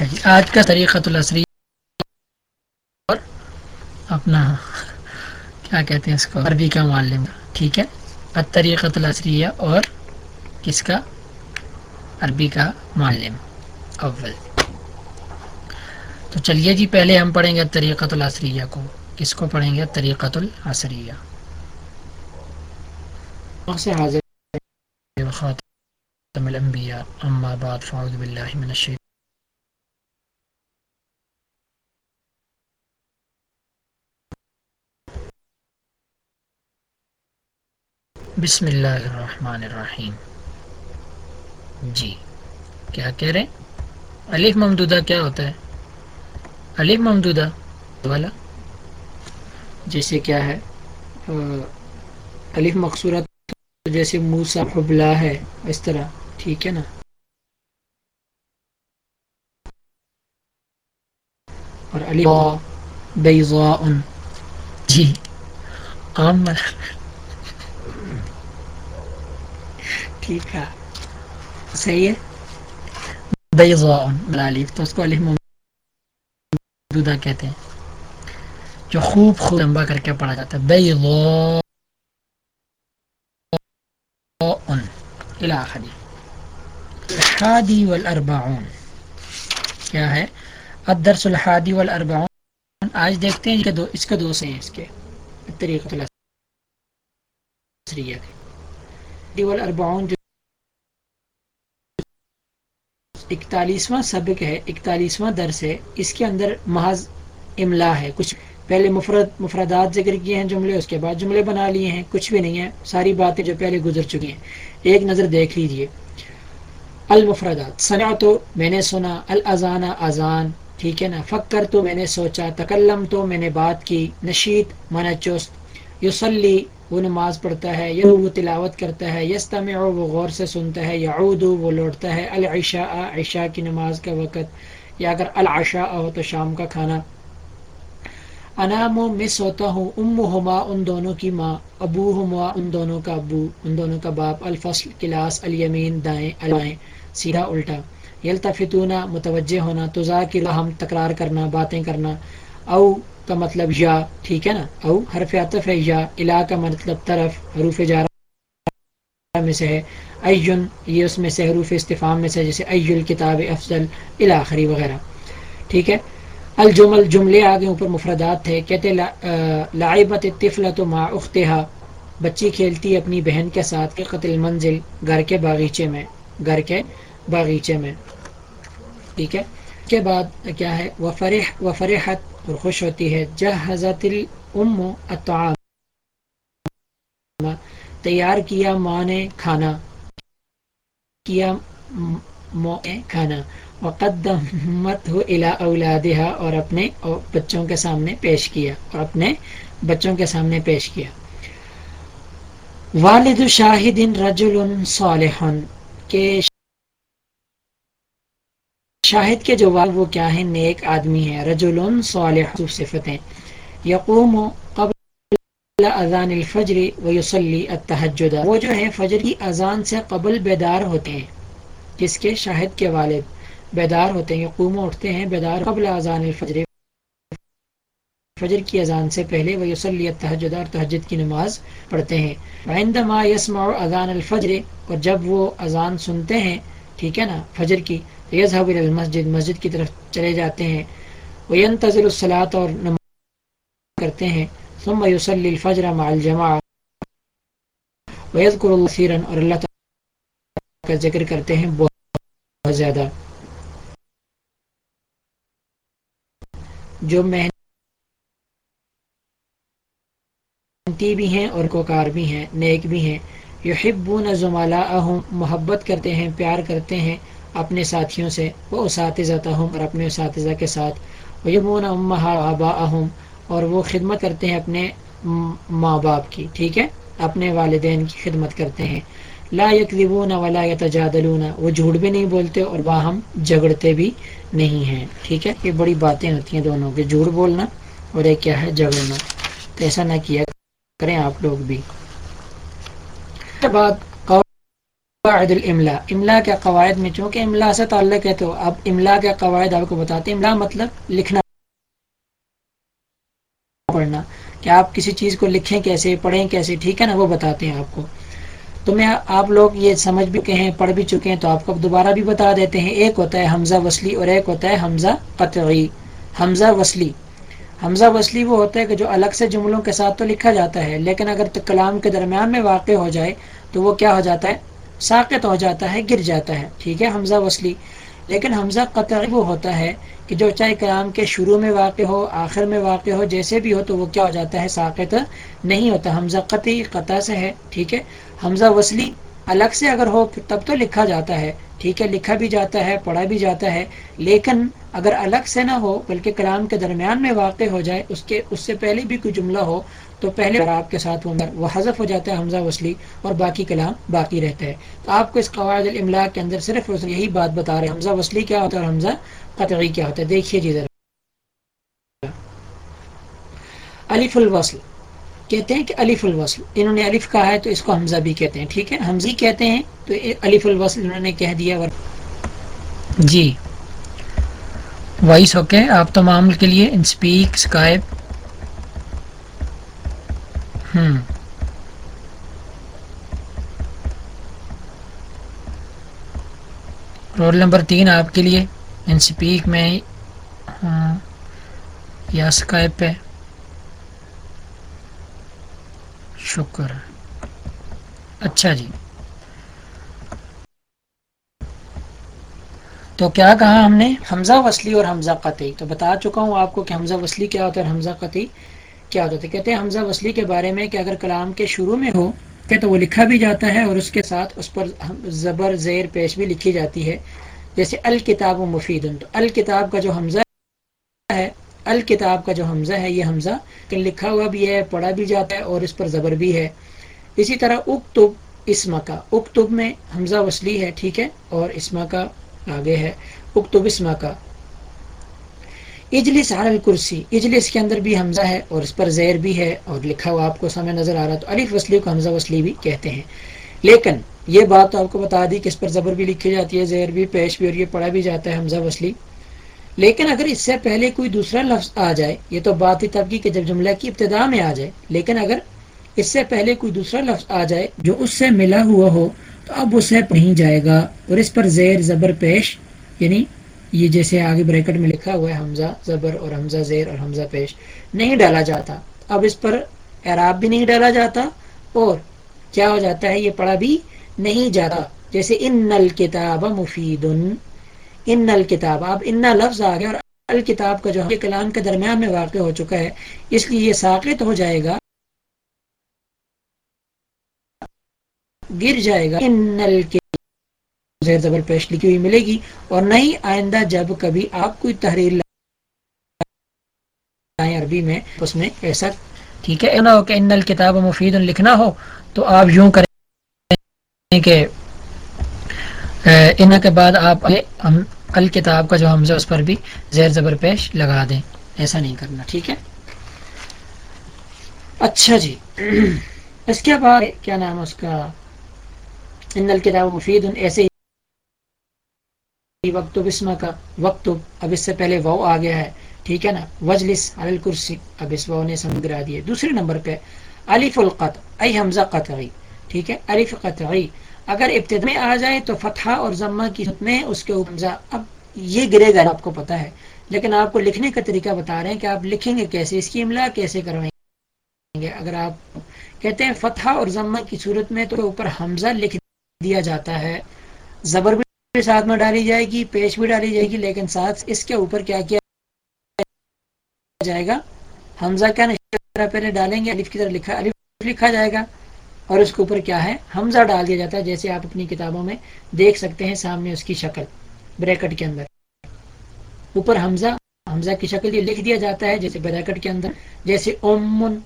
اچھا جی آج کا طریقۃ العصری اور اپنا کیا کہتے ہیں اس کو عربی کا معلم۔ ٹھیک ہے طریقۃ العصریہ اور کس کا؟ عربی کا معلم۔ اول۔ تو چلیے جی پہلے ہم پڑھیں گے طریقۃ العصریہ کو۔ کس کو پڑھیں گے؟ طریقۃ العصریہ۔ سے حاضر۔ خاتم الانبیاء اما بعد فاعوذ باللہ من الشیطان بسم اللہ الرحمن الرحیم۔ جی کیا کہہ رہے ہیں؟ الف ممدودہ کیا ہوتا ہے؟ الف ممدودہ والا۔ جیسے کیا ہے؟ الف مقصورت جیسے موسا حبلا ہے اس طرح ٹھیک ہے نا؟ اور علی بیضاء۔ جی عام ٹھیک ہے صحیح ہے بیضاء ملالیف تو اس کو علی ممدودہ کہتے ہیں جو خوب خوب لمبا کر کے پڑھا جاتا ہے. بیضاء الى آخری الحادی والاربعون کیا ہے؟ الدرس الحادی والاربعون آج دیکھتے ہیں کہ دو، اس کے دو سے ہیں اس کے. طریقۃ الاسریہ کے والاربعون جو اکتالیسواں سبق ہے، اکتالیسواں درس ہے۔ اس کے اندر محض املا ہے۔ کچھ پہلے مفرد، مفردات ذکر کیے ہیں جملے، اس کے بعد جملے بنا لیے ہیں۔ کچھ بھی نہیں ہے۔ ساری باتیں جو پہلے گزر چکی ہیں۔ ایک نظر دیکھ لیجیے۔ المفردات۔ سنا تو میں نے سنا۔ الزانہ اذان ٹھیک ہے نا؟ فکر تو میں نے سوچا۔ تکلم تو میں نے بات کی۔ نشید من چست یوسلی وہ نماز پڑھتا ہے یا وہ تلاوت کرتا ہے یستمع وہ غور سے سنتا ہے یعود وہ لوٹتا ہے، العشاء، عشاء کی نماز کا وقت، یا اگر العشاء ہو تو شام کا کھانا۔ انام میں سوتا ہوں ام ہما ان دونوں کی ماں ابو ہما ان دونوں کا ابو، ان دونوں کا باپ، الفصل، کلاس، الیمین، دائیں، الائیں، سیدھا الٹا۔ یلتفتونا، متوجہ ہونا تذاکر ہم تکرار کرنا، باتیں کرنا۔ او کا مطلب یا، ٹھیک ہے نا؟ او حرف عطف ہے یا، الا کا مطلب طرف، حروف جارہ میں سے ہے۔ ایجن، یہ اس میں سے حروف استفام میں سے جیسے ای الکتاب افضل الاخری وغیرہ۔ ٹھیک ہے؟ الجمل، جملے آگے اوپر مفردات تھے کہتے لعبت الطفلۃ مع اختها بچی کھیلتی اپنی بہن کے ساتھ کے قتل منزل، گھر کے باغیچے میں، گھر کے باغیچے میں۔ ٹھیک ہے؟ کے بعد کیا ہے؟ وہ فرح و خوش ہوتی ہے۔ جہزت الام الطعام تیار کیا ماں نے کھانا، کیا کھانا، وقدمت ہو الا اولادہ اور اپنے بچوں کے سامنے پیش کیا، اور اپنے بچوں کے سامنے پیش کیا۔ والد شاہد رجل صالح کہ شاہد کے جو والد وہ کیا ہے نیک آدمی ہے رجل صالح صفتیں۔ یقوم قبل اذان الفجر ویصلی التحجد وہ جو ہے فجر کی اذان سے قبل بیدار ہوتے ہیں۔ جس کے؟ شاہد کے والد۔ بیدار ہوتے ہیں، یقوم اٹھتے ہیں، بیدار قبل اذان الفجر۔ فجر کی اذان سے پہلے وہ یوسلی تحجد اور تحجد کی نماز پڑھتے ہیں۔ عندما یسمع اذان الفجر، اور جب وہ اذان سنتے ہیں، ٹھیک ہے نا؟ فجر کی یذهب الى المسجد، مسجد کی طرف چلے جاتے ہیں۔ وینتظر الصلاۃ اور نماز کرتے ہیں۔ ثم يصلي الفجر مع الجماعه ويذكر الله كثيرا اور اللہ تعالی کا ذکر کرتے ہیں بہت زیادہ۔ جو محنتی بھی ہیں اور کوکار بھی ہیں، نیک بھی ہیں۔ یحبون زملاءہم محبت کرتے ہیں، پیار کرتے ہیں۔ اپنے ساتھیوں سے، وہ اساتذہ اور اپنے اساتذہ کے ساتھ۔ ویبون امہا آباءہم اور وہ خدمت کرتے ہیں اپنے ماں باپ کی، ٹھیک ہے؟ اپنے والدین کی خدمت کرتے ہیں۔ لا یکذبون ولا یتجادلون وہ جھوٹ بھی نہیں بولتے اور باہم جھگڑتے بھی نہیں ہیں، ٹھیک ہے؟ یہ بڑی باتیں ہوتی ہیں دونوں کے جھوٹ بولنا اور ایک کیا ہے، جھگڑنا۔ تو ایسا نہ کیا کریں آپ لوگ بھی۔ بعد قواعد الاملا املا کے قواعد میں چونکہ املا سے تعلق ہے تو اب املا کے قواعد آپ کو بتاتے ہیں۔ املا مطلب لکھنا، پڑھنا۔ کہ آپ کسی چیز کو لکھیں کیسے، پڑھیں کیسے؟ ٹھیک ہے نا؟ وہ بتاتے ہیں آپ کو۔ تو میں، آپ لوگ یہ سمجھ بھی کہ ہیں، پڑھ بھی چکے ہیں تو آپ کو دوبارہ بھی بتا دیتے ہیں۔ ایک ہوتا ہے حمزہ وصلی اور ایک ہوتا ہے حمزہ قطعی۔ حمزہ وصلی۔ حمزہ وصلی وہ ہوتا ہے کہ جو الگ سے جملوں کے ساتھ تو لکھا جاتا ہے، لیکن اگر کلام کے درمیان میں واقع ہو جائے تو وہ کیا ہو جاتا ہے؟ ساقت ہو جاتا ہے، گر جاتا ہے، ٹھیک ہے؟ حمزہ وصلی۔ لیکن حمزہ قطعی وہ ہوتا ہے کہ جو چاہے کلام کے شروع میں واقع ہو، آخر میں واقع ہو، جیسے بھی ہو تو وہ کیا ہو جاتا ہے؟ ساقت نہیں ہوتا۔ حمزہ قطعی قطع سے ہے، ٹھیک ہے؟ حمزہ وصلی الگ سے اگر ہو تب تو لکھا جاتا ہے، ٹھیک ہے؟ لکھا بھی جاتا ہے، پڑھا بھی جاتا ہے۔ لیکن اگر الگ سے نہ ہو، بلکہ کلام کے درمیان میں واقع ہو جائے، اس کے، اس سے پہلے بھی کوئی جملہ ہو تو پہلے آپ کے ساتھ وہ وہ حذف ہو جاتا ہے حمزہ وصلی اور باقی کلام باقی رہتا ہے۔ تو آپ کو اس قواعد الاملاء کے اندر صرف یہی بات بتا رہے ہیں۔ حمزہ وصلی کیا ہوتا ہے اور حمزہ قطعی کیا ہوتا ہے؟ دیکھیے جی ذرا۔ الف الوصل۔ کہتے ہیں کہ الف الوصل۔ انہوں نے الف کہا ہے تو اس کو حمزہ بھی کہتے ہیں ٹھیک ہے؟ حمزی کہتے ہیں تو الف الوصل انہوں نے کہہ دیا جی۔ وائس اوکے آپ تمام کے لیے انسپیک اسکائپ رول نمبر تین آپ کے لیے انسپیک میں ہاں یا اسکائپ پہ۔ شکر۔ اچھا جی۔ تو کیا کہا ہم نے؟ حمزہ وصلی اور حمزہ قطعی۔ تو بتا چکا ہوں آپ کو کہ حمزہ وصلی کیا ہوتا ہے اور حمزہ قطعی کیا ہوتا ہے کہتے ہیں حمزہ وصلی کے بارے میں کہ اگر کلام کے شروع میں ہو، کہ تو وہ لکھا بھی جاتا ہے اور اس کے ساتھ اس پر زبر، زیر پیش بھی لکھی جاتی ہے۔ جیسے الکتاب و مفید، تو الکتاب کا جو حمزہ ہے، الکتاب کا جو حمزہ ہے، یہ حمزہ کہ لکھا ہوا بھی ہے، پڑھا بھی جاتا ہے اور اس پر زبر بھی ہے۔ اسی طرح اکتب اسما کا، اکتب میں حمزہ وصلی ہے، ٹھیک ہے، اور اسما کا آگے ہے۔ اکتب اسما کا۔ اجلس علی الکرسی، اجلس کے اندر بھی حمزہ ہے اور اس پر زیر بھی ہے اور لکھا ہوا آپ کو سامنے نظر آ رہا تو الف وصلی کو حمزہ وصلی بھی کہتے ہیں۔ لیکن یہ بات تو آپ کو بتا دی کہ اس پر زبر بھی لکھی جاتی ہے، زیر بھی، پیش بھی اور یہ پڑھا بھی جاتا ہے حمزہ وصلی۔ لیکن اگر اس سے پہلے کوئی دوسرا لفظ آ جائے، یہ تو بات ہی تب کی کہ جب جملہ کی ابتدا میں آ جائے، لیکن اگر اس سے پہلے کوئی دوسرا لفظ آ جائے جو اس سے ملا ہوا ہو، تو اب اسے نہیں جائے گا اور اس پر زیر، زبر، پیش یعنی یہ جیسے آگے بریکٹ میں لکھا ہوا ہے، حمزہ زبر اور حمزہ زیر اور حمزہ پیش نہیں ڈالا جاتا۔ اب اس پر اعراب بھی نہیں ڈالا جاتا اور کیا ہو جاتا ہے، یہ پڑھا بھی نہیں جاتا۔ جیسے ان نل کتاب مفید، ان نل کتاب اب ان لفظ آ گیا اور الکتاب کا جو کلام کے درمیان میں واقع ہو چکا ہے، اس لیے یہ ساقت ہو جائے گا۔ گر جائے گا۔ ان نل زیر زبر پیش لکھی ہوئی ملے گی اور نہیں آئندہ جب کبھی آپ کوئی تحریر لائیں عربی میں، اس میں ایسا ٹھیک ہے نہ ہو کہ ان الکتاب مفید لکھنا ہو، تو آپ یوں کریں کہ ان کے بعد آپ ہم الکتاب کا جو حمزہ اس پر بھی زیر زبر پیش لگا دیں۔ ایسا نہیں کرنا، ٹھیک ہے؟ اچھا جی اس کے بعد کیا نام اس کا؟ ان الکتاب مفید ایسے وقت بسما کا وقت اب اس سے پہلے وہ آ گیا ہے، ٹھیک ہے نا؟ وجلس الکرسی، اب اس وہ نے سمگرا دیے دوسرے نمبر پہ، الف القط ای حمزہ قطعی، ٹھیک ہے؟ الف قطعی۔ اگر ابتدا میں آ جائے تو فتحہ اور ضمہ کی میں اس کے حمزہ اب یہ گرے گا، آپ کو پتہ ہے۔ لیکن آپ کو لکھنے کا طریقہ بتا رہے ہیں کہ آپ لکھیں گے کیسے، اس کی املا کیسے کروائیں گے؟ اگر آپ کہتے ہیں فتحہ اور ضمہ کی صورت میں تو اوپر حمزہ لکھ دیا جاتا ہے۔ زبر بھی ساتھ میں ڈالی جائے گی، پیش بھی ڈالی جائے گی، لیکن ساتھ اس کے اوپر کیا کیا جائے گا؟ حمزہ کیا پہلے ڈالیں گے، الف کی طرح لکھا، الف لکھا جائے گا۔ اور اس کے اوپر کیا ہے؟ حمزہ ڈال دیا جاتا ہے، جیسے آپ اپنی کتابوں میں دیکھ سکتے ہیں سامنے اس کی شکل، بریکٹ کے اندر۔ اوپر حمزہ حمزہ کی شکل یہ لکھ دیا جاتا ہے، جیسے بریکٹ کے اندر، جیسے امن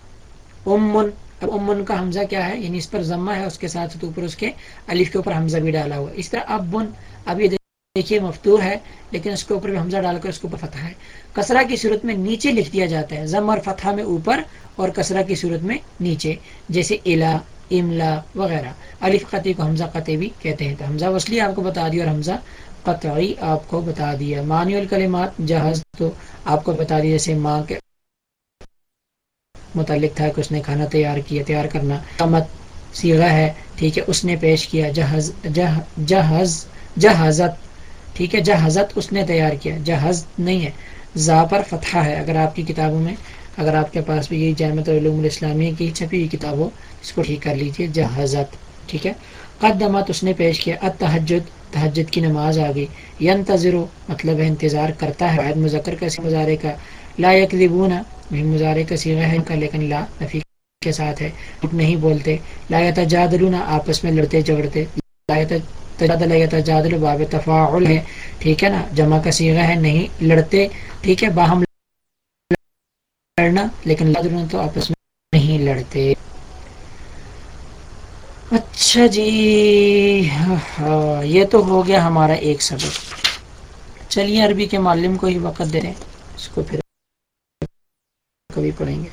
امن اب امن کا حمزہ کیا ہے؟ یعنی اس پر ضمہ ہے، اس کے ساتھ اوپر اس کے الف کے اوپر حمزہ بھی ڈالا ہوا اس طرح اب بن اب یہ دیکھیے مفتور ہے، لیکن اس کے اوپر بھی حمزہ ڈال کر اس کے اوپر فتح ہے۔ کسرا کی صورت میں نیچے لکھ دیا جاتا ہے۔ ضم اور فتح میں اوپر اور کسرا کی صورت میں نیچے، جیسے الا، املا وغیرہ۔ الف قطعی کو حمزہ قطعی بھی کہتے ہیں۔ تو حمزہ وصلی آپ کو بتا دیا اور حمزہ قطعی آپ کو بتا دیا۔ معنی الکلمات جہاز تو آپ کو بتا دیا، جیسے ماں کے متعلق تھا کہ اس نے کھانا تیار کیا، تیار کرنا۔ قمت سیغہ ہے، ٹھیک ہے، اس نے پیش کیا۔ جہاز جہاز، جہازت، ٹھیک ہے، جہازت اس نے تیار کیا۔ جہاز نہیں ہے، زا پر فتحہ ہے۔ اگر آپ کی کتابوں میں، اگر آپ کے پاس بھی یہ جامعۃ العلوم الاسلامیہ کی چھپی ہوئی کتاب ہو اس کو ٹھیک کر لیجیے جہازت، ٹھیک ہے۔ قدمت اس نے پیش کیا۔ اتحجد تحجد کی نماز آ گئی۔ ینتظر مطلب ہے انتظار کرتا ہے مذکر کا مظاہرے کا۔ لا یکذبون مظاہرے کا سیغہ ہے کا لیکن لا نفی کے ساتھ ہے۔ نہیں بولتے۔ لا یتجادلون، آپس میں لڑتے، جھگڑتے۔ لا تجادل یتجادل باب تفاعل ہے۔ ٹھیک ہے نا؟ جمع کا سیغہ ہے، نہیں لڑتے۔ ٹھیک ہے، باہم لڑنا، لیکن لا تو آپس میں نہیں لڑتے۔ اچھا جی ہاں، ہاں، یہ تو ہو گیا ہمارا ایک سبق۔ چلیے، عربی کے معلم کو ہی وقت دے دیں۔ اس کو پھر کبھی پڑھیں گے۔